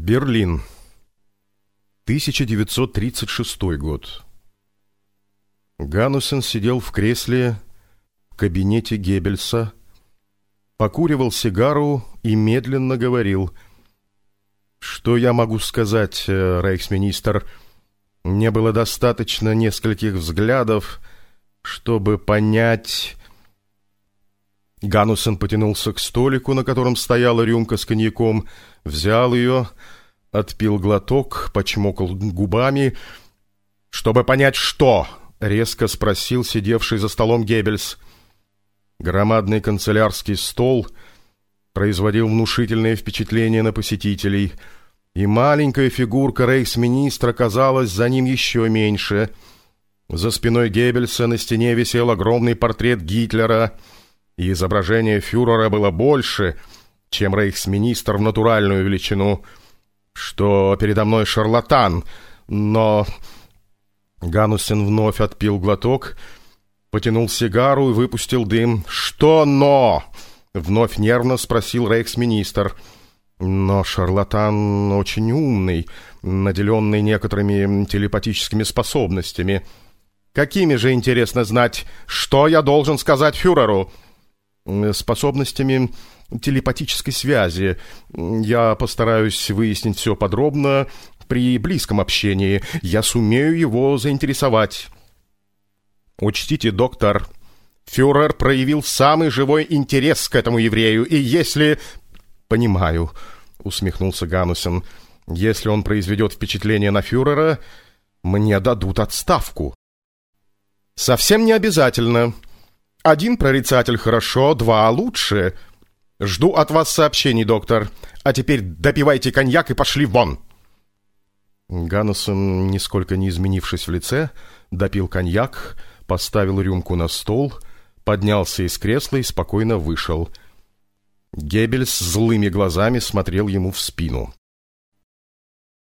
Берлин. 1936 год. Ганусен сидел в кресле в кабинете Геббельса, покуривал сигару и медленно говорил. «Что я могу сказать, э, рейхсминистр? Мне было достаточно нескольких взглядов, чтобы понять...» Ганусен потянулся к столику, на котором стояла рюмка с коньяком, взял ее, отпил глоток, почмокал губами. «Чтобы понять, что?» — резко спросил сидевший за столом Геббельс. Громадный канцелярский стол производил внушительное впечатление на посетителей, и маленькая фигурка рейхсминистра казалась за ним еще меньше. За спиной Геббельса на стене висел огромный портрет Гитлера, и изображение фюрера было больше — чем рейхсминистр в натуральную величину, что передо мной шарлатан, но... Ганусен вновь отпил глоток, потянул сигару и выпустил дым. «Что «но»?» — вновь нервно спросил рейхсминистр. «Но шарлатан очень умный, наделенный некоторыми телепатическими способностями. Какими же, интересно знать, что я должен сказать фюреру?» «Способностями телепатической связи. Я постараюсь выяснить все подробно при близком общении. Я сумею его заинтересовать. Учтите, доктор, фюрер проявил самый живой интерес к этому еврею, и если... Понимаю, усмехнулся Ганусен. Если он произведет впечатление на фюрера, мне дадут отставку. Совсем не обязательно. Один прорицатель хорошо, два лучше — «Жду от вас сообщений, доктор. А теперь допивайте коньяк и пошли вон!» Ганнесон, нисколько не изменившись в лице, допил коньяк, поставил рюмку на стол, поднялся из кресла и спокойно вышел. Геббельс злыми глазами смотрел ему в спину.